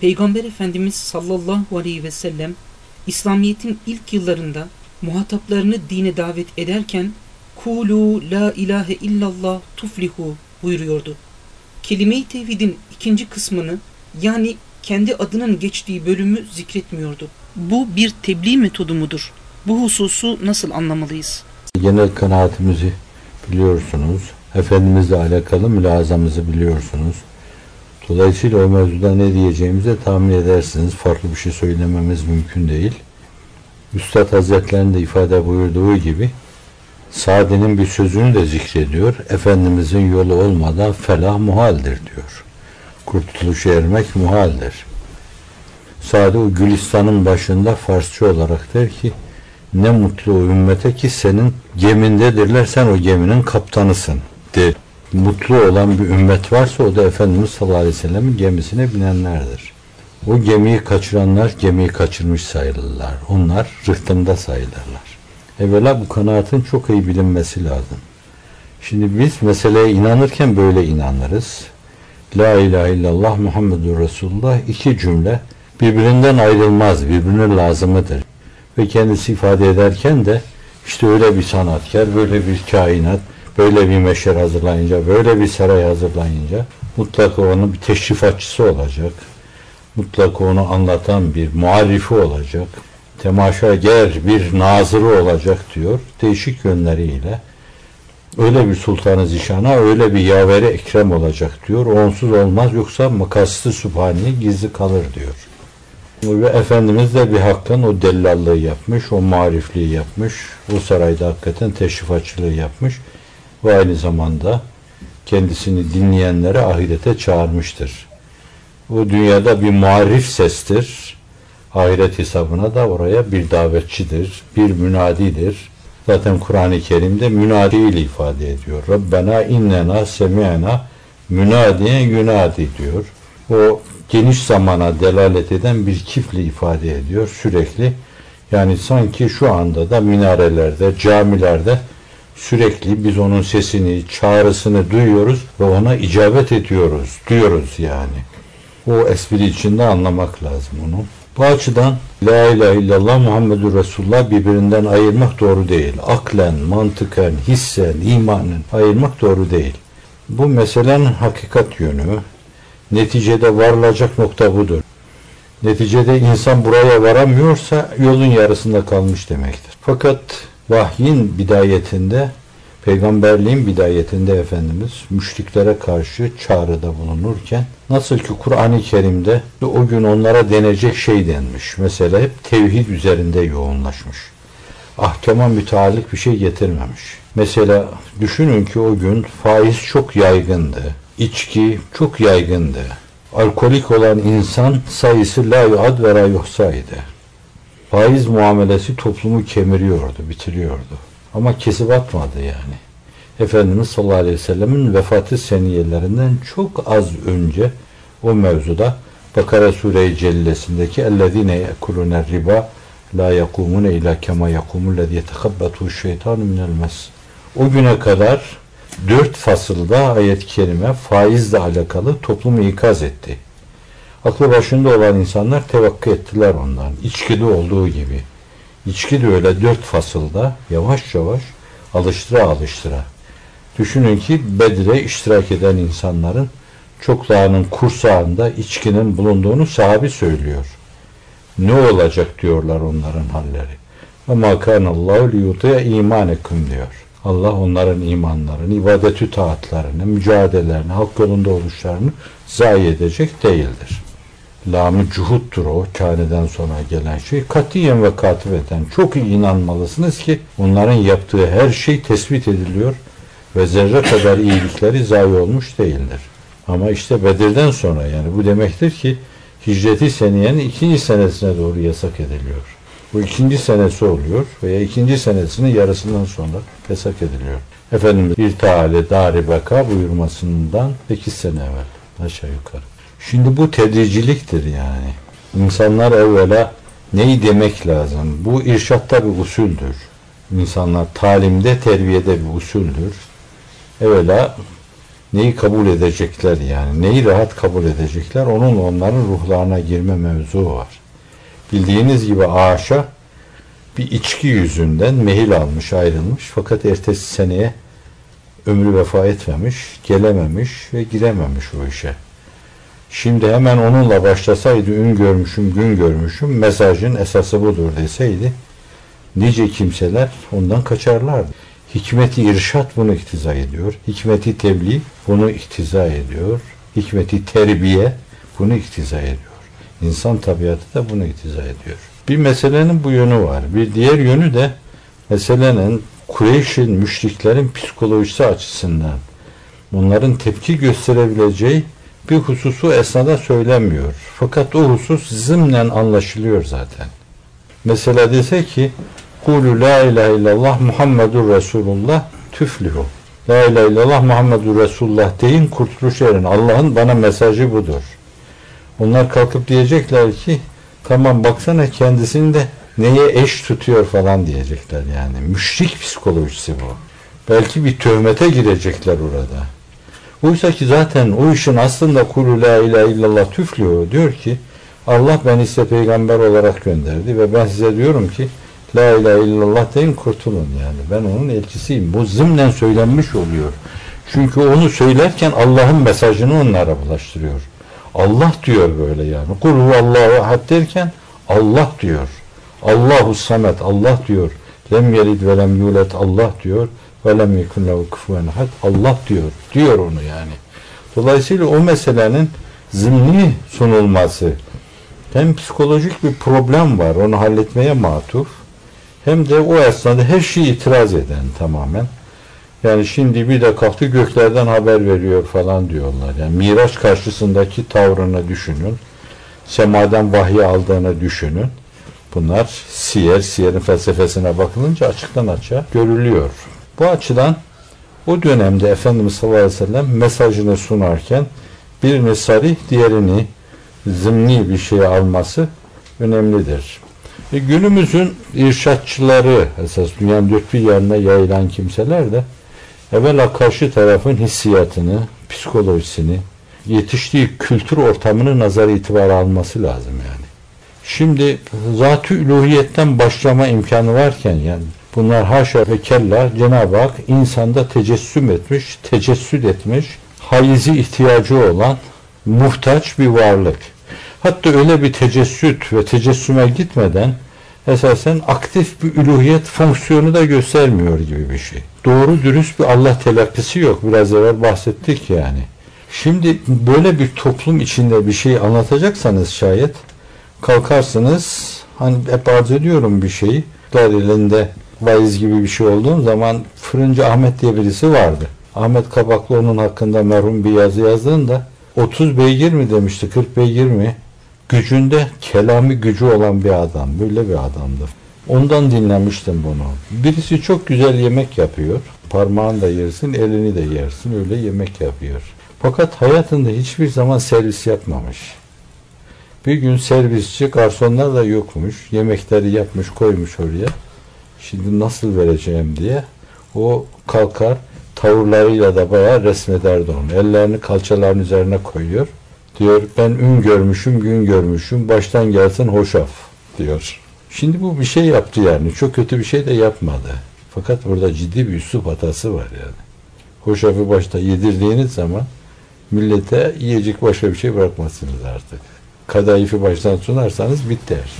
Peygamber Efendimiz sallallahu aleyhi ve sellem İslamiyet'in ilk yıllarında muhataplarını dine davet ederken Kulu la ilahe illallah tuflihu buyuruyordu. Kelime-i tevhidin ikinci kısmını yani kendi adının geçtiği bölümü zikretmiyordu. Bu bir tebliğ metodu mudur? Bu hususu nasıl anlamalıyız? Genel kanaatimizi biliyorsunuz. Efendimizle alakalı mülazamızı biliyorsunuz. Dolayısıyla o mevzuda ne diyeceğimizi tahmin edersiniz. Farklı bir şey söylememiz mümkün değil. Üstad Hazretleri'nin de ifade buyurduğu gibi Sadi'nin bir sözünü de zikrediyor. Efendimizin yolu olmadan felah muhaldir diyor. Kurtuluşa ermek muhaldir. Sadi o Gülistan'ın başında Farsça olarak der ki ne mutlu o ümmete ki senin gemindedirler sen o geminin kaptanısın de. Mutlu olan bir ümmet varsa o da Efendimiz sallallahu aleyhi ve sellem'in gemisine binenlerdir. O gemiyi kaçıranlar gemiyi kaçırmış sayılırlar. Onlar rıhtımda sayılırlar. Evvela bu kanaatin çok iyi bilinmesi lazım. Şimdi biz meseleye inanırken böyle inanırız. La ilahe illallah Muhammedur Resulullah iki cümle birbirinden ayrılmaz, birbirine lazımıdır. Ve kendisi ifade ederken de işte öyle bir sanatkar, böyle bir kainat, böyle bir meşer hazırlayınca, böyle bir saray hazırlayınca mutlaka onun bir teşrifatçısı olacak. Mutlaka onu anlatan bir muarifi olacak. Temaşager bir nazırı olacak diyor. Değişik yönleriyle. Öyle bir sultanı zişana, öyle bir yaveri ekrem olacak diyor. Onsuz olmaz yoksa makaslı subhani gizli kalır diyor. Ve Efendimiz de bir hakkın o dellallığı yapmış, o marifliği yapmış, o sarayda hakikaten teşrifatçılığı yapmış ve aynı zamanda kendisini dinleyenlere ahirete çağırmıştır. O dünyada bir marif sestir. Ahiret hesabına da oraya bir davetçidir, bir münadidir. Zaten Kur'an-ı Kerim'de münadi ile ifade ediyor. Rabbena innena semi'na münadiyen yunadi diyor. O geniş zamana delalet eden bir kifli ifade ediyor sürekli. Yani sanki şu anda da minarelerde, camilerde sürekli biz onun sesini, çağrısını duyuyoruz ve ona icabet ediyoruz, diyoruz yani. O espri içinde anlamak lazım onu. Bu açıdan La ilahe illallah Muhammedur Resulullah birbirinden ayırmak doğru değil. Aklen, mantıken, hissen, imanen ayırmak doğru değil. Bu meselenin hakikat yönü. Neticede varılacak nokta budur. Neticede insan buraya varamıyorsa yolun yarısında kalmış demektir. Fakat vahyin bidayetinde, peygamberliğin bidayetinde Efendimiz müşriklere karşı çağrıda bulunurken nasıl ki Kur'an-ı Kerim'de o gün onlara denecek şey denmiş. Mesela hep tevhid üzerinde yoğunlaşmış. Ahkama müteallik bir şey getirmemiş. Mesela düşünün ki o gün faiz çok yaygındı. İçki çok yaygındı. Alkolik olan insan sayısı la yuad ve la yuhsaydı Faiz muamelesi toplumu kemiriyordu, bitiriyordu. Ama kesip atmadı yani. Efendimiz sallallahu aleyhi ve sellemin vefatı seniyelerinden çok az önce o mevzuda Bakara Sure-i Cellesindeki اَلَّذ۪ينَ يَأْكُلُونَ الرِّبَا لَا يَقُومُونَ اِلَى كَمَا يَقُومُ الَّذ۪ي يَتَخَبَّتُهُ الشَّيْطَانُ مِنَ الْمَسِ O güne kadar dört fasılda ayet-i kerime faizle alakalı toplumu ikaz etti. Aklı başında olan insanlar tevakkı ettiler ondan. İçkide olduğu gibi. İçki de öyle dört fasılda yavaş yavaş alıştıra alıştıra. Düşünün ki Bedir'e iştirak eden insanların çoklarının kursağında içkinin bulunduğunu sahabi söylüyor. Ne olacak diyorlar onların halleri. Ve ma kanallahu liyutiya imanekum diyor. Allah onların imanlarını, ibadetü taatlarını, mücadelelerini, hak yolunda oluşlarını zayi edecek değildir. Lam-ı cuhuttur o kâneden sonra gelen şey. Katiyen ve katibeten çok iyi inanmalısınız ki onların yaptığı her şey tespit ediliyor ve zerre kadar iyilikleri zayi olmuş değildir. Ama işte Bedir'den sonra yani bu demektir ki hicreti seniyenin ikinci senesine doğru yasak ediliyor. Bu ikinci senesi oluyor veya ikinci senesinin yarısından sonra yasak ediliyor. Efendimiz bir taale dari beka buyurmasından 8 sene evvel aşağı yukarı. Şimdi bu tedriciliktir yani. İnsanlar evvela neyi demek lazım? Bu irşatta bir usuldür. İnsanlar talimde, terbiyede bir usuldür. Evvela neyi kabul edecekler yani neyi rahat kabul edecekler onun onların ruhlarına girme mevzu var. Bildiğiniz gibi Aşa bir içki yüzünden mehil almış ayrılmış fakat ertesi seneye ömrü vefa etmemiş, gelememiş ve girememiş o işe. Şimdi hemen onunla başlasaydı ün görmüşüm, gün görmüşüm, mesajın esası budur deseydi nice kimseler ondan kaçarlardı. Hikmeti irşat bunu iktiza ediyor. Hikmeti tebliğ bunu iktiza ediyor. Hikmeti terbiye bunu iktiza ediyor. İnsan tabiatı da bunu iktiza ediyor. Bir meselenin bu yönü var. Bir diğer yönü de meselenin Kureyş'in, müşriklerin psikolojisi açısından bunların tepki gösterebileceği bir hususu esnada söylenmiyor. Fakat o husus zımnen anlaşılıyor zaten. Mesela dese ki Kulu la ilahe illallah Muhammedur Resulullah tüflihu. La ilahe illallah Muhammedur Resulullah deyin kurtuluş erin. Allah'ın bana mesajı budur. Onlar kalkıp diyecekler ki tamam baksana kendisini de neye eş tutuyor falan diyecekler yani. Müşrik psikolojisi bu. Belki bir töhmete girecekler orada. Oysa ki zaten o işin aslında kulu la ilahe illallah tüflüyor. Diyor ki Allah beni size peygamber olarak gönderdi ve ben size diyorum ki la ilahe illallah deyin kurtulun yani. Ben onun elçisiyim. Bu zımnen söylenmiş oluyor. Çünkü onu söylerken Allah'ın mesajını onlara bulaştırıyor. Allah diyor böyle yani. Kul Allahu ahad derken Allah diyor. Allahu samet Allah diyor. Lem yelid ve lem yulet Allah diyor. Yekun lehu kufuven ahad Allah diyor. Diyor onu yani. Dolayısıyla o meselenin zimni sunulması hem psikolojik bir problem var onu halletmeye matuf hem de o esnada her şeyi itiraz eden tamamen. Yani şimdi bir de kalktı göklerden haber veriyor falan diyorlar. Yani Miraç karşısındaki tavrını düşünün. Semadan vahiy aldığını düşünün. Bunlar siyer, siyerin felsefesine bakılınca açıktan açığa görülüyor. Bu açıdan o dönemde Efendimiz sallallahu aleyhi ve sellem mesajını sunarken birini sarih, diğerini zımni bir şey alması önemlidir. E, günümüzün irşatçıları esas dünyanın dört bir yerine yayılan kimseler de evvela karşı tarafın hissiyatını, psikolojisini, yetiştiği kültür ortamını nazar itibar alması lazım yani. Şimdi zat-ı başlama imkanı varken yani bunlar haşa ve kella Cenab-ı Hak insanda tecessüm etmiş, tecessüd etmiş, haizi ihtiyacı olan muhtaç bir varlık. Hatta öyle bir tecessüt ve tecessüme gitmeden esasen aktif bir üluhiyet fonksiyonu da göstermiyor gibi bir şey. Doğru dürüst bir Allah telakkisi yok. Biraz evvel bahsettik yani. Şimdi böyle bir toplum içinde bir şey anlatacaksanız şayet kalkarsınız hani hep arz ediyorum bir şeyi elinde vaiz gibi bir şey olduğum zaman Fırıncı Ahmet diye birisi vardı. Ahmet Kabaklı onun hakkında merhum bir yazı yazdığında 30 beygir mi demişti 40 beygir mi gücünde kelami gücü olan bir adam. Böyle bir adamdı. Ondan dinlemiştim bunu. Birisi çok güzel yemek yapıyor. Parmağını da yersin, elini de yersin. Öyle yemek yapıyor. Fakat hayatında hiçbir zaman servis yapmamış. Bir gün servisçi, garsonlar da yokmuş. Yemekleri yapmış, koymuş oraya. Şimdi nasıl vereceğim diye. O kalkar, tavırlarıyla da bayağı resmederdi onu. Ellerini kalçaların üzerine koyuyor. Diyor ben ün görmüşüm, gün görmüşüm, baştan gelsin hoşaf diyor. Şimdi bu bir şey yaptı yani. Çok kötü bir şey de yapmadı. Fakat burada ciddi bir üslup hatası var yani. Hoşafı başta yedirdiğiniz zaman millete yiyecek başka bir şey bırakmazsınız artık. Kadayıfı baştan sunarsanız biter.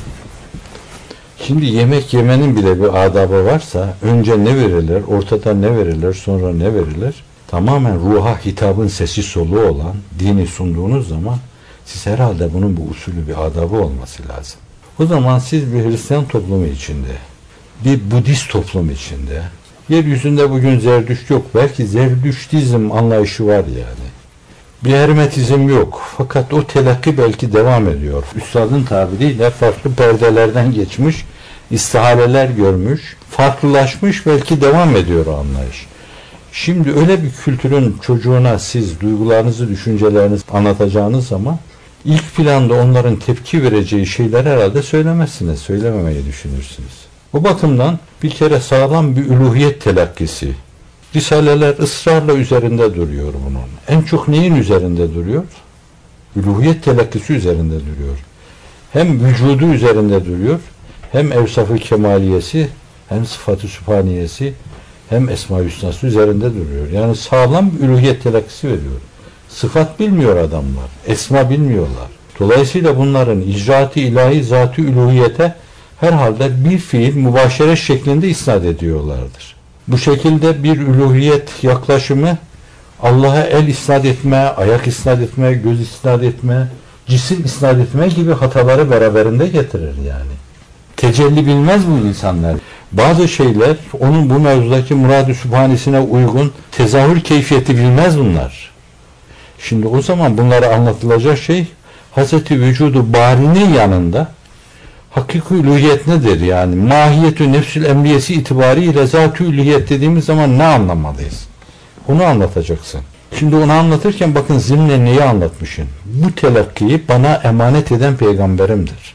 Şimdi yemek yemenin bile bir adabı varsa önce ne verilir, ortada ne verilir, sonra ne verilir? Tamamen ruha hitabın sesi soluğu olan dini sunduğunuz zaman siz herhalde bunun bu usulü bir adabı olması lazım. O zaman siz bir Hristiyan toplumu içinde, bir Budist toplum içinde, yeryüzünde bugün Zerdüşt yok. Belki Zerdüştizm anlayışı var yani. Bir hermetizm yok. Fakat o telakki belki devam ediyor. Üstadın tabiriyle farklı perdelerden geçmiş, istihaleler görmüş, farklılaşmış belki devam ediyor o anlayış. Şimdi öyle bir kültürün çocuğuna siz duygularınızı, düşüncelerinizi anlatacağınız zaman ilk planda onların tepki vereceği şeyler herhalde söylemezsiniz, söylememeyi düşünürsünüz. Bu bakımdan bir kere sağlam bir üluhiyet telakkisi, Risaleler ısrarla üzerinde duruyor bunun. En çok neyin üzerinde duruyor? Üluhiyet telakkisi üzerinde duruyor. Hem vücudu üzerinde duruyor, hem evsafı kemaliyesi, hem sıfatı sübhaniyesi, hem esma hüsnası üzerinde duruyor. Yani sağlam bir üluhiyet telakkisi veriyor. Sıfat bilmiyor adamlar, esma bilmiyorlar. Dolayısıyla bunların icraatı ilahi zatı üluhiyete herhalde bir fiil mübaşere şeklinde isnat ediyorlardır. Bu şekilde bir üluhiyet yaklaşımı Allah'a el isnat etme, ayak isnat etme, göz isnat etme, cisim isnat etme gibi hataları beraberinde getirir yani. Tecelli bilmez bu insanlar. Bazı şeyler onun bu mevzudaki murad-ı sübhanesine uygun tezahür keyfiyeti bilmez bunlar. Şimdi o zaman bunlara anlatılacak şey Hazreti Vücudu Bari'nin yanında hakiki ülühiyet nedir yani? Mahiyetü nefsül emriyesi itibariyle zat-ı dediğimiz zaman ne anlamalıyız? Onu anlatacaksın. Şimdi onu anlatırken bakın zimne neyi anlatmışsın? Bu telakkiyi bana emanet eden peygamberimdir.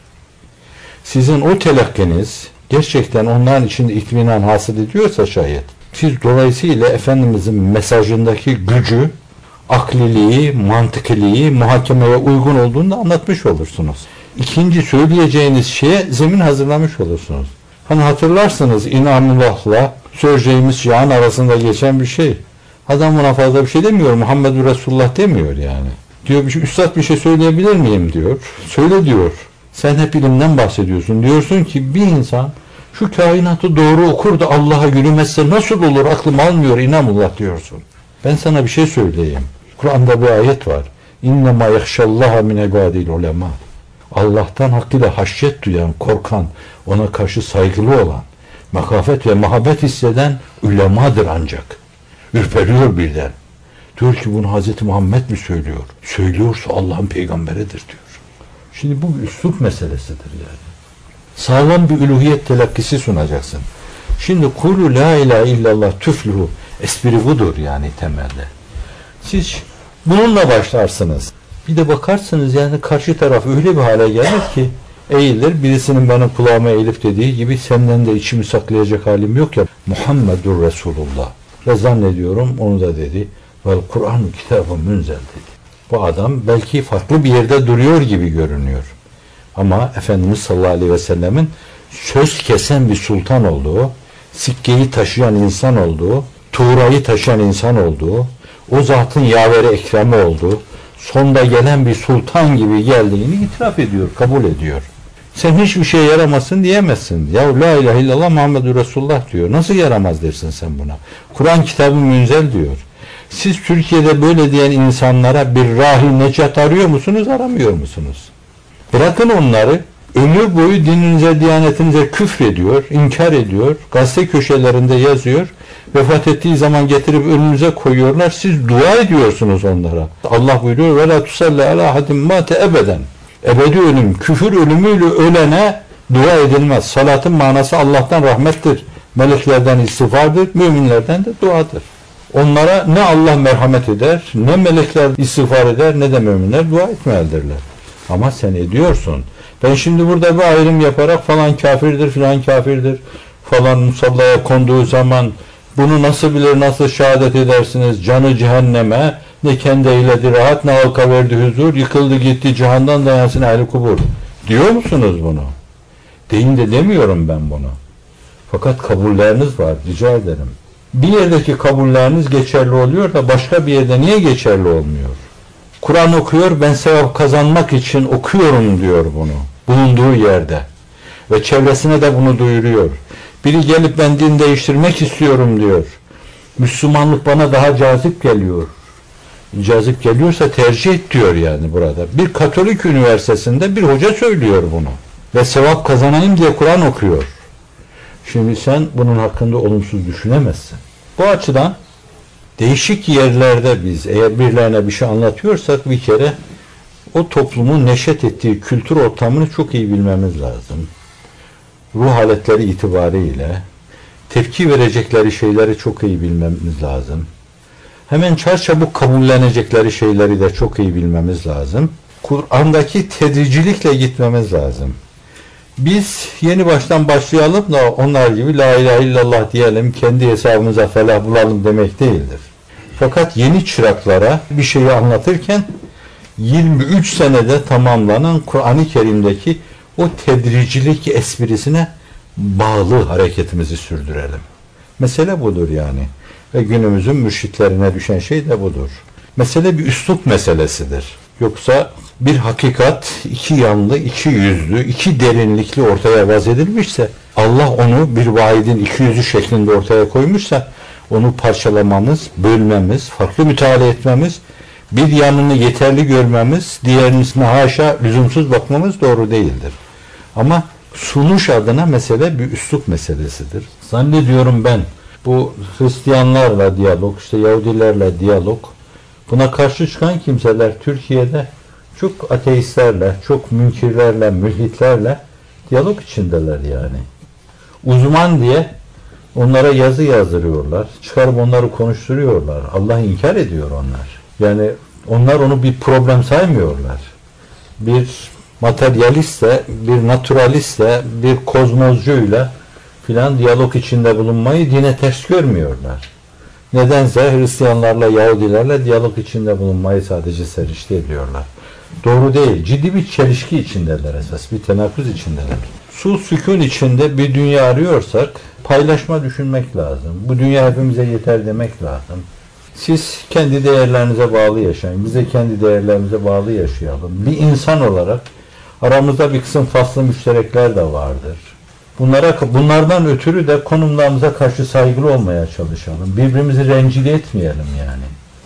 Sizin o telakkiniz gerçekten onların içinde itminan hasıl ediyorsa şayet siz dolayısıyla Efendimizin mesajındaki gücü, akliliği, mantıkiliği, muhakemeye uygun olduğunu anlatmış olursunuz. İkinci söyleyeceğiniz şeye zemin hazırlamış olursunuz. Hani hatırlarsınız İnamullah'la Sörceğimiz Cihan arasında geçen bir şey. Adam buna fazla bir şey demiyor. Muhammed Resulullah demiyor yani. Diyor bir şey, üstad bir şey söyleyebilir miyim diyor. Söyle diyor. Sen hep ilimden bahsediyorsun. Diyorsun ki bir insan şu kainatı doğru okur da Allah'a yürümezse nasıl olur aklım almıyor inamullah diyorsun. Ben sana bir şey söyleyeyim. Kur'an'da bir ayet var. İnnemâ yahşallaha min ibadil ulema. Allah'tan hakkıyla haşyet duyan, korkan, ona karşı saygılı olan, makafet ve muhabbet hisseden ulemadır ancak. Ürperiyor birden. Diyor ki bunu Hz. Muhammed mi söylüyor? Söylüyorsa Allah'ın peygamberidir diyor. Şimdi bu bir üslup meselesidir yani. Sağlam bir üluhiyet telakkisi sunacaksın. Şimdi kulu la ilahe illallah tüfluhu espri budur yani temelde. Siz bununla başlarsınız. Bir de bakarsınız yani karşı taraf öyle bir hale gelir ki eğilir. Birisinin benim kulağıma eğilip dediği gibi senden de içimi saklayacak halim yok ya. Muhammedur Resulullah. Ve zannediyorum onu da dedi. Vel Kur'an kitabı münzel dedi. Bu adam belki farklı bir yerde duruyor gibi görünüyor. Ama Efendimiz sallallahu aleyhi ve sellemin söz kesen bir sultan olduğu, sikkeyi taşıyan insan olduğu, tuğrayı taşıyan insan olduğu, o zatın yaveri ekremi olduğu, sonda gelen bir sultan gibi geldiğini itiraf ediyor, kabul ediyor. Sen hiçbir şey yaramasın diyemezsin. Ya la ilahe illallah Muhammedur Resulullah diyor. Nasıl yaramaz dersin sen buna? Kur'an kitabı münzel diyor. Siz Türkiye'de böyle diyen insanlara bir rahi necat arıyor musunuz, aramıyor musunuz? Bırakın onları, ömür boyu dininize, diyanetinize küfrediyor, inkar ediyor, gazete köşelerinde yazıyor, vefat ettiği zaman getirip önünüze koyuyorlar, siz dua ediyorsunuz onlara. Allah buyuruyor, ve la tusalli ala hadim mate ebeden. Ebedi ölüm, küfür ölümüyle ölene dua edilmez. Salatın manası Allah'tan rahmettir, meleklerden istiğfardır, müminlerden de duadır. Onlara ne Allah merhamet eder, ne melekler istiğfar eder, ne de müminler dua etmelidirler. Ama sen ediyorsun. Ben şimdi burada bir ayrım yaparak falan kafirdir, filan kafirdir, falan musallaya konduğu zaman bunu nasıl bilir, nasıl şehadet edersiniz? Canı cehenneme, ne kendi eyledi rahat, ne halka verdi huzur, yıkıldı gitti cihandan dayansın ehli kubur. Diyor musunuz bunu? Deyin de demiyorum ben bunu. Fakat kabulleriniz var, rica ederim. Bir yerdeki kabulleriniz geçerli oluyor da başka bir yerde niye geçerli olmuyor? Kur'an okuyor, ben sevap kazanmak için okuyorum diyor bunu. Bulunduğu yerde. Ve çevresine de bunu duyuruyor. Biri gelip ben din değiştirmek istiyorum diyor. Müslümanlık bana daha cazip geliyor. Cazip geliyorsa tercih et diyor yani burada. Bir Katolik üniversitesinde bir hoca söylüyor bunu. Ve sevap kazanayım diye Kur'an okuyor. Şimdi sen bunun hakkında olumsuz düşünemezsin. Bu açıdan değişik yerlerde biz eğer birilerine bir şey anlatıyorsak bir kere o toplumun neşet ettiği kültür ortamını çok iyi bilmemiz lazım. Ruh haletleri itibariyle tepki verecekleri şeyleri çok iyi bilmemiz lazım. Hemen çarçabuk kabullenecekleri şeyleri de çok iyi bilmemiz lazım. Kur'an'daki tedricilikle gitmemiz lazım. Biz yeni baştan başlayalım da onlar gibi la ilahe illallah diyelim, kendi hesabımıza felah bulalım demek değildir. Fakat yeni çıraklara bir şeyi anlatırken 23 senede tamamlanan Kur'an-ı Kerim'deki o tedricilik esprisine bağlı hareketimizi sürdürelim. Mesele budur yani. Ve günümüzün mürşitlerine düşen şey de budur. Mesele bir üslup meselesidir. Yoksa bir hakikat iki yanlı, iki yüzlü, iki derinlikli ortaya vaz edilmişse Allah onu bir vaidin iki yüzü şeklinde ortaya koymuşsa onu parçalamamız, bölmemiz, farklı müteala etmemiz, bir yanını yeterli görmemiz, diğerisine haşa lüzumsuz bakmamız doğru değildir. Ama sunuş adına mesele bir üslup meselesidir. Zannediyorum ben bu Hristiyanlarla diyalog, işte Yahudilerle diyalog, buna karşı çıkan kimseler Türkiye'de çok ateistlerle, çok münkirlerle, mülhitlerle diyalog içindeler yani. Uzman diye onlara yazı yazdırıyorlar. Çıkarıp onları konuşturuyorlar. Allah inkar ediyor onlar. Yani onlar onu bir problem saymıyorlar. Bir materyaliste, bir naturaliste, bir kozmozcuyla filan diyalog içinde bulunmayı dine ters görmüyorlar. Nedense Hristiyanlarla, Yahudilerle diyalog içinde bulunmayı sadece serişte ediyorlar. Doğru değil. Ciddi bir çelişki içindeler esas. Bir tenakuz içindeler. Su sükun içinde bir dünya arıyorsak paylaşma düşünmek lazım. Bu dünya hepimize yeter demek lazım. Siz kendi değerlerinize bağlı yaşayın. Bize kendi değerlerimize bağlı yaşayalım. Bir insan olarak aramızda bir kısım faslı müşterekler de vardır. Bunlara bunlardan ötürü de konumlarımıza karşı saygılı olmaya çalışalım. Birbirimizi rencide etmeyelim yani.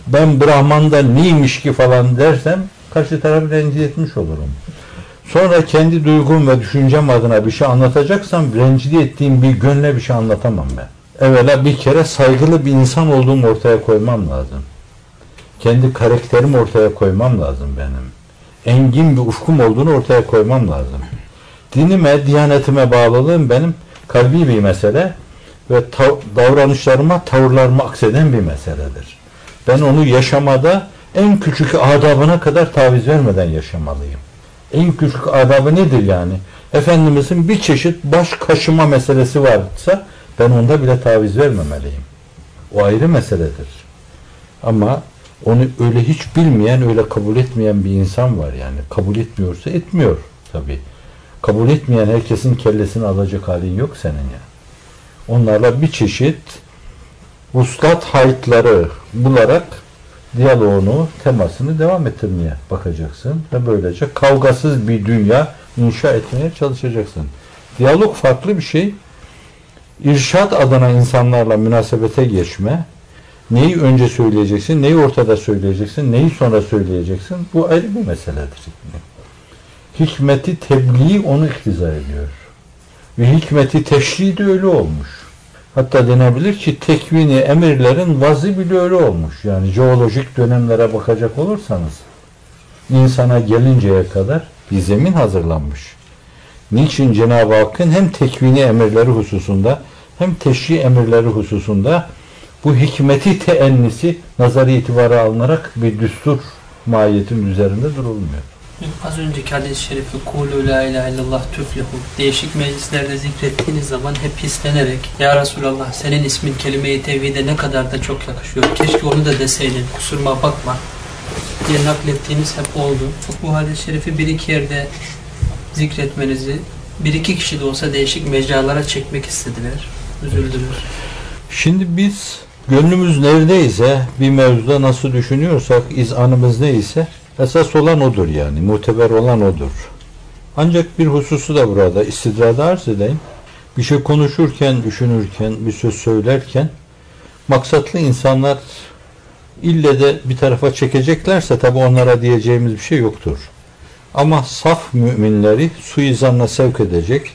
Ben Brahman'da neymiş ki falan dersem karşı tarafı rencide etmiş olurum. Sonra kendi duygum ve düşüncem adına bir şey anlatacaksam rencide ettiğim bir gönle bir şey anlatamam ben. Evvela bir kere saygılı bir insan olduğumu ortaya koymam lazım. Kendi karakterimi ortaya koymam lazım benim. Engin bir ufkum olduğunu ortaya koymam lazım. Dinime, diyanetime bağlılığım benim kalbi bir mesele ve davranışlarıma, tavırlarıma akseden bir meseledir. Ben onu yaşamada en küçük adabına kadar taviz vermeden yaşamalıyım. En küçük adabı nedir yani? Efendimizin bir çeşit baş kaşıma meselesi varsa ben onda bile taviz vermemeliyim. O ayrı meseledir. Ama onu öyle hiç bilmeyen, öyle kabul etmeyen bir insan var yani. Kabul etmiyorsa etmiyor tabi. Kabul etmeyen herkesin kellesini alacak halin yok senin ya. Onlarla bir çeşit vuslat haytları bularak diyaloğunu, temasını devam ettirmeye bakacaksın ve böylece kavgasız bir dünya inşa etmeye çalışacaksın. Diyalog farklı bir şey. İrşat adına insanlarla münasebete geçme, neyi önce söyleyeceksin, neyi ortada söyleyeceksin, neyi sonra söyleyeceksin, bu ayrı bir meseledir. Hikmeti tebliğ onu iktiza ediyor. Ve hikmeti teşri de öyle olmuş. Hatta denebilir ki tekvini emirlerin vazı bile öyle olmuş. Yani jeolojik dönemlere bakacak olursanız insana gelinceye kadar bir zemin hazırlanmış. Niçin Cenab-ı Hakk'ın hem tekvini emirleri hususunda hem teşri emirleri hususunda bu hikmeti teennisi nazarı itibara alınarak bir düstur mahiyetin üzerinde durulmuyor. Az önceki hadis-i şerifi Kulu la ilahe illallah tüflihu değişik meclislerde zikrettiğiniz zaman hep hislenerek Ya Resulallah senin ismin kelime-i tevhide ne kadar da çok yakışıyor. Keşke onu da deseydin kusuruma bakma diye naklettiğiniz hep oldu. Bu hadis-i şerifi bir iki yerde zikretmenizi bir iki kişi de olsa değişik mecralara çekmek istediler. Üzüldünüz. Şimdi biz gönlümüz neredeyse bir mevzuda nasıl düşünüyorsak izanımız neyse Esas olan odur yani. Muteber olan odur. Ancak bir hususu da burada istidrada arz edeyim. Bir şey konuşurken, düşünürken, bir söz söylerken maksatlı insanlar ille de bir tarafa çekeceklerse tabi onlara diyeceğimiz bir şey yoktur. Ama saf müminleri suizanla sevk edecek,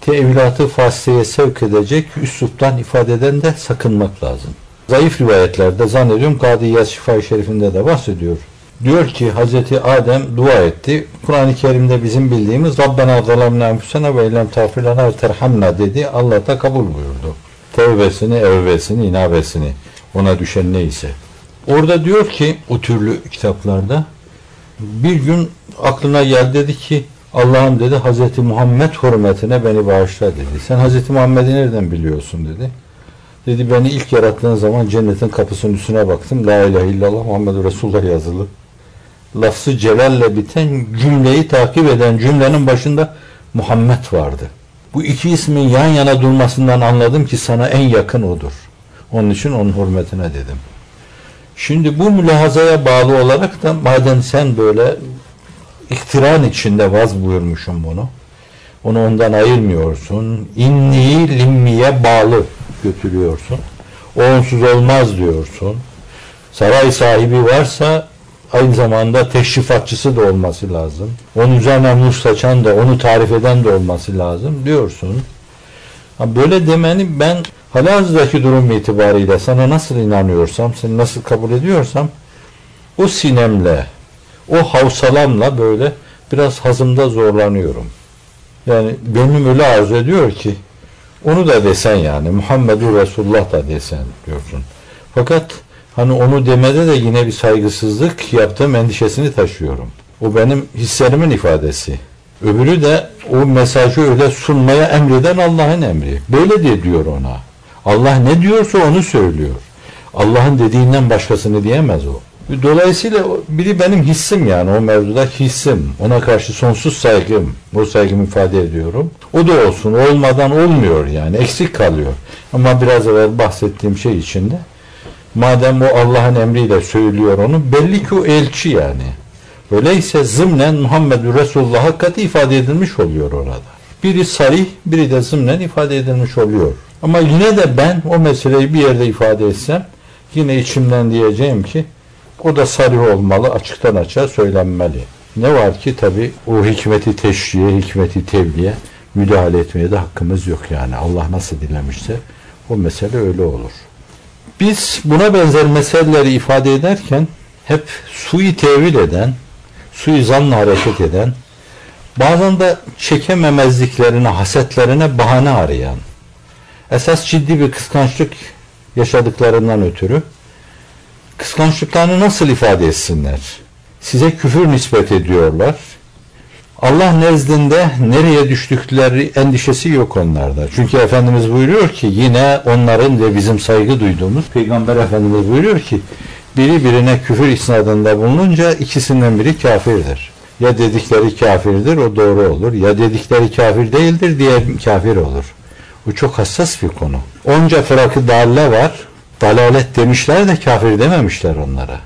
tevilatı fasiyeye sevk edecek üsluptan ifadeden de sakınmak lazım. Zayıf rivayetlerde zannediyorum Kadı Yaz Şifa-i Şerif'inde de bahsediyor diyor ki Hazreti Adem dua etti. Kur'an-ı Kerim'de bizim bildiğimiz Rabbena zalamna enfusena ve illem tağfirlana terhamna dedi. Allah da kabul buyurdu. Tevbesini, evbesini, inabesini ona düşen neyse. Orada diyor ki o türlü kitaplarda bir gün aklına geldi dedi ki Allah'ım dedi Hazreti Muhammed hürmetine beni bağışla dedi. Sen Hazreti Muhammed'i nereden biliyorsun dedi. Dedi beni ilk yarattığın zaman cennetin kapısının üstüne baktım. La ilahe illallah Muhammed Resulullah yazılı. Lafzı celalle biten cümleyi takip eden cümlenin başında Muhammed vardı. Bu iki ismin yan yana durmasından anladım ki sana en yakın odur. Onun için onun hürmetine dedim. Şimdi bu mülahazaya bağlı olarak da madem sen böyle iktiran içinde vaz buyurmuşum bunu. Onu ondan ayırmıyorsun. İnni limmiye bağlı götürüyorsun. Onsuz olmaz diyorsun. Saray sahibi varsa aynı zamanda teşrifatçısı da olması lazım. Onun üzerine mustaçan da onu tarif eden de olması lazım diyorsun. Böyle demeni ben halihazırdaki durum itibariyle sana nasıl inanıyorsam, seni nasıl kabul ediyorsam o sinemle, o havsalamla böyle biraz hazımda zorlanıyorum. Yani benim öyle arzu ediyor ki onu da desen yani Muhammedur Resulullah da desen diyorsun. Fakat hani onu demede de yine bir saygısızlık yaptığım endişesini taşıyorum. O benim hislerimin ifadesi. Öbürü de o mesajı öyle sunmaya emreden Allah'ın emri. Böyle de diyor ona. Allah ne diyorsa onu söylüyor. Allah'ın dediğinden başkasını diyemez o. Dolayısıyla biri benim hissim yani o mevzuda hissim. Ona karşı sonsuz saygım. O saygımı ifade ediyorum. O da olsun. Olmadan olmuyor yani. Eksik kalıyor. Ama biraz evvel bahsettiğim şey içinde madem o Allah'ın emriyle söylüyor onu belli ki o elçi yani. Öyleyse zımnen Muhammed Resulullah hakikati ifade edilmiş oluyor orada. Biri sarih, biri de zımnen ifade edilmiş oluyor. Ama yine de ben o meseleyi bir yerde ifade etsem yine içimden diyeceğim ki o da sarih olmalı, açıktan açığa söylenmeli. Ne var ki tabi o hikmeti teşriye, hikmeti tevliye müdahale etmeye de hakkımız yok yani. Allah nasıl dilemişse o mesele öyle olur. Biz buna benzer meseleleri ifade ederken hep suyu tevil eden, suyu zanla hareket eden, bazen de çekememezliklerine, hasetlerine bahane arayan, esas ciddi bir kıskançlık yaşadıklarından ötürü kıskançlıklarını nasıl ifade etsinler? Size küfür nispet ediyorlar. Allah nezdinde nereye düştükleri endişesi yok onlarda. Çünkü Efendimiz buyuruyor ki yine onların ve bizim saygı duyduğumuz Peygamber Efendimiz buyuruyor ki biri birine küfür isnadında bulununca ikisinden biri kafirdir. Ya dedikleri kafirdir o doğru olur. Ya dedikleri kafir değildir diğer kafir olur. Bu çok hassas bir konu. Onca fırakı dalle var. Dalalet demişler de kafir dememişler onlara.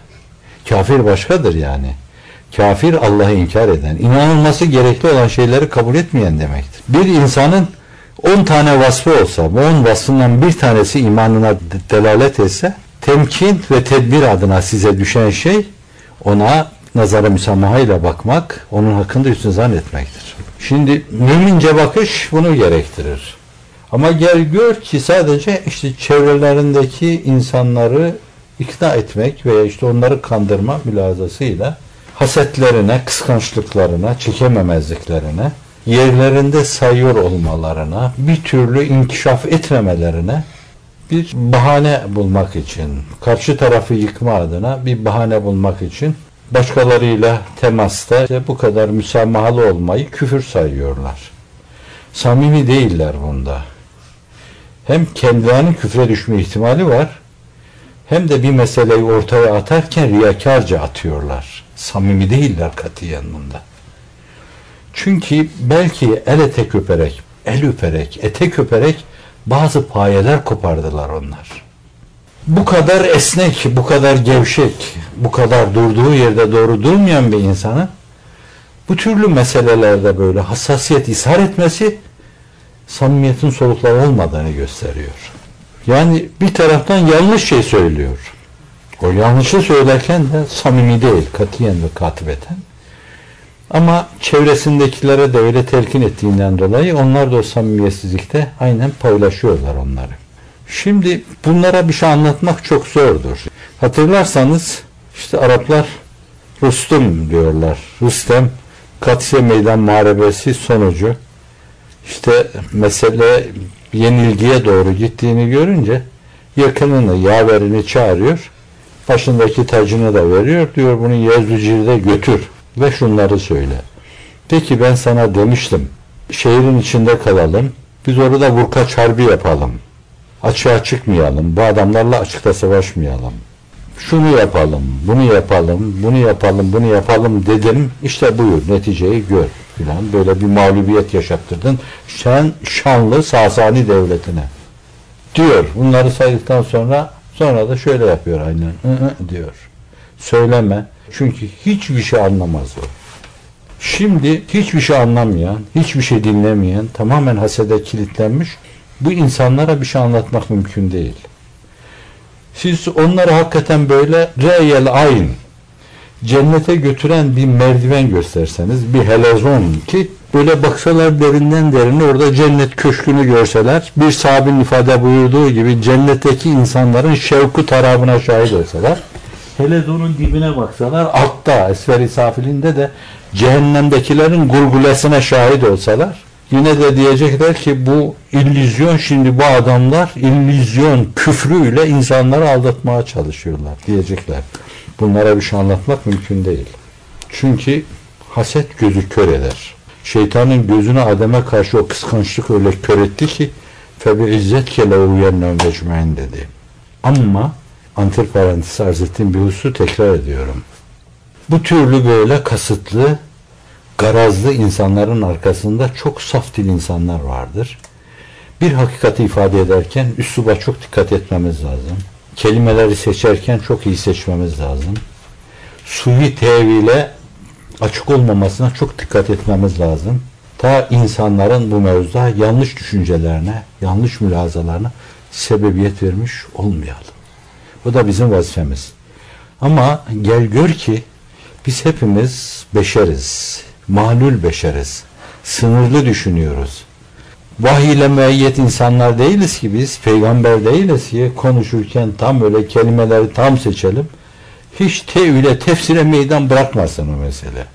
Kafir başkadır yani. Kafir Allah'ı inkar eden, inanılması gerekli olan şeyleri kabul etmeyen demektir. Bir insanın 10 tane vasfı olsa, bu 10 vasfından bir tanesi imanına delalet etse, temkin ve tedbir adına size düşen şey, ona nazara müsamahayla bakmak, onun hakkında üstün zannetmektir. Şimdi mümince bakış bunu gerektirir. Ama gel gör ki sadece işte çevrelerindeki insanları ikna etmek veya işte onları kandırma mülazasıyla hasetlerine, kıskançlıklarına, çekememezliklerine, yerlerinde sayıyor olmalarına, bir türlü inkişaf etmemelerine bir bahane bulmak için, karşı tarafı yıkma adına bir bahane bulmak için başkalarıyla temasta işte bu kadar müsamahalı olmayı küfür sayıyorlar. Samimi değiller bunda. Hem kendilerinin küfre düşme ihtimali var, hem de bir meseleyi ortaya atarken riyakarca atıyorlar. Samimi değiller katiyen bunda. Çünkü belki el ete köperek, el öperek, ete köperek bazı payeler kopardılar onlar. Bu kadar esnek, bu kadar gevşek, bu kadar durduğu yerde doğru durmayan bir insanın bu türlü meselelerde böyle hassasiyet ishar etmesi samimiyetin solukları olmadığını gösteriyor. Yani bir taraftan yanlış şey söylüyor. O yanlışı söylerken de samimi değil, katiyen ve katibeten. Ama çevresindekilere de öyle telkin ettiğinden dolayı onlar da o samimiyetsizlikte aynen paylaşıyorlar onları. Şimdi bunlara bir şey anlatmak çok zordur. Hatırlarsanız işte Araplar Rustum diyorlar. Rüstem Katsiye Meydan Muharebesi sonucu işte mesele yenilgiye doğru gittiğini görünce yakınını, yaverini çağırıyor. Başındaki tacını da veriyor. Diyor bunu Yezdücir'de götür ve şunları söyle. Peki ben sana demiştim. Şehrin içinde kalalım. Biz orada vurkaç harbi yapalım. Açığa çıkmayalım. Bu adamlarla açıkta savaşmayalım. Şunu yapalım, bunu yapalım, bunu yapalım, bunu yapalım dedim. İşte buyur neticeyi gör filan. Böyle bir mağlubiyet yaşattırdın. Sen şanlı Sasani devletine. Diyor. Bunları saydıktan sonra sonra da şöyle yapıyor aynen. Hı hı diyor. Söyleme. Çünkü hiçbir şey anlamaz o. Şimdi hiçbir şey anlamayan, hiçbir şey dinlemeyen, tamamen hasede kilitlenmiş bu insanlara bir şey anlatmak mümkün değil. Siz onları hakikaten böyle reyel ayn cennete götüren bir merdiven gösterseniz, bir helezon ki böyle baksalar derinden derine orada cennet köşkünü görseler, bir sahabin ifade buyurduğu gibi cennetteki insanların şevku tarafına şahit olsalar, helezonun dibine baksalar, altta, esferi safilinde de cehennemdekilerin gurgulesine şahit olsalar, yine de diyecekler ki bu illüzyon şimdi bu adamlar illüzyon küfrüyle insanları aldatmaya çalışıyorlar diyecekler. Bunlara bir şey anlatmak mümkün değil. Çünkü haset gözü kör eder. Şeytanın gözünü Adem'e karşı o kıskançlık öyle kör etti ki febi izzet kele uyenle mecmuin dedi. Ama antiparantez arz ettiğim bir hususu tekrar ediyorum. Bu türlü böyle kasıtlı garazlı insanların arkasında çok saf dil insanlar vardır. Bir hakikati ifade ederken üsluba çok dikkat etmemiz lazım. Kelimeleri seçerken çok iyi seçmemiz lazım. Suyu tevhile açık olmamasına çok dikkat etmemiz lazım. Ta insanların bu mevzuda yanlış düşüncelerine, yanlış mülazalarına sebebiyet vermiş olmayalım. Bu da bizim vazifemiz. Ama gel gör ki biz hepimiz beşeriz mahlul beşeriz. Sınırlı düşünüyoruz. Vahiy ile müeyyet insanlar değiliz ki biz, peygamber değiliz ki konuşurken tam öyle kelimeleri tam seçelim. Hiç tevhile, tefsire meydan bırakmasın o mesele.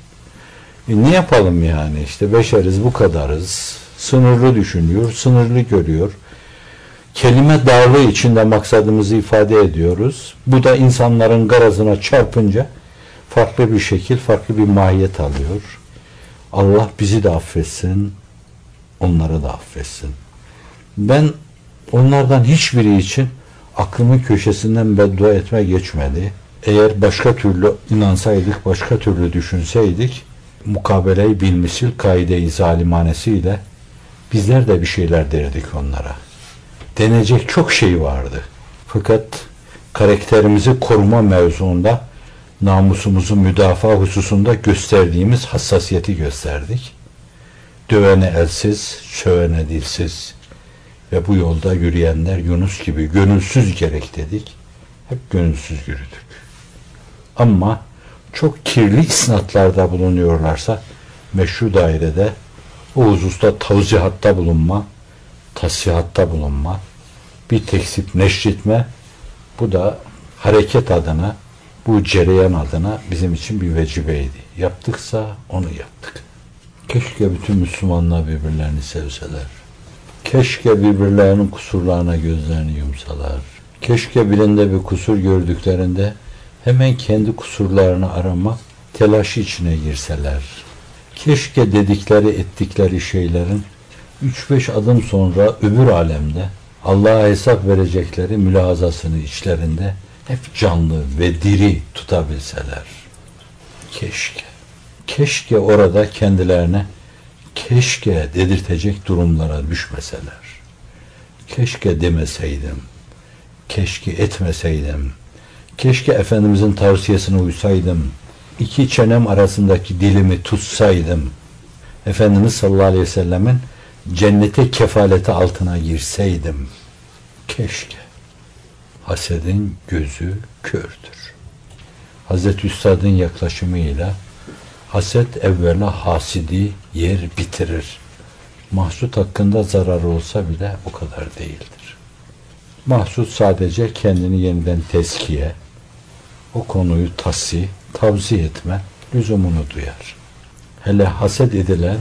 E ne yapalım yani işte beşeriz bu kadarız. Sınırlı düşünüyor, sınırlı görüyor. Kelime darlığı içinde maksadımızı ifade ediyoruz. Bu da insanların garazına çarpınca farklı bir şekil, farklı bir mahiyet alıyor. Allah bizi de affetsin, onları da affetsin. Ben onlardan hiçbiri için aklımın köşesinden beddua etme geçmedi. Eğer başka türlü inansaydık, başka türlü düşünseydik, mukabeleyi bilmisil kaide-i zalimanesiyle bizler de bir şeyler derdik onlara. Denecek çok şey vardı. Fakat karakterimizi koruma mevzuunda namusumuzu müdafaa hususunda gösterdiğimiz hassasiyeti gösterdik. Dövene elsiz, sövene dilsiz ve bu yolda yürüyenler Yunus gibi gönülsüz gerek dedik. Hep gönülsüz yürüdük. Ama çok kirli isnatlarda bulunuyorlarsa meşru dairede o hususta tavzihatta bulunma, tasihatta bulunma, bir teksip neşretme, bu da hareket adına bu cereyan adına bizim için bir vecibeydi. Yaptıksa onu yaptık. Keşke bütün Müslümanlar birbirlerini sevseler. Keşke birbirlerinin kusurlarına gözlerini yumsalar. Keşke birinde bir kusur gördüklerinde hemen kendi kusurlarını aramak telaşı içine girseler. Keşke dedikleri ettikleri şeylerin 3-5 adım sonra öbür alemde Allah'a hesap verecekleri mülazasını içlerinde hep canlı ve diri tutabilseler. Keşke. Keşke orada kendilerine keşke dedirtecek durumlara düşmeseler. Keşke demeseydim. Keşke etmeseydim. Keşke Efendimizin tavsiyesine uysaydım. İki çenem arasındaki dilimi tutsaydım. Efendimiz sallallahu aleyhi ve sellemin cennete kefaleti altına girseydim. Keşke hasedin gözü kördür. Hazreti Üstad'ın yaklaşımıyla haset evvela hasidi yer bitirir. Mahsut hakkında zarar olsa bile o kadar değildir. Mahsut sadece kendini yeniden teskiye, o konuyu tasi, tavzi etme lüzumunu duyar. Hele haset edilen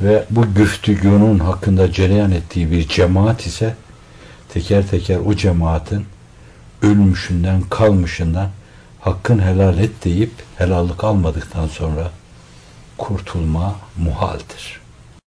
ve bu güftügünün hakkında cereyan ettiği bir cemaat ise teker teker o cemaatin ölmüşünden kalmışından hakkın helal et deyip helallik almadıktan sonra kurtulma muhaldir.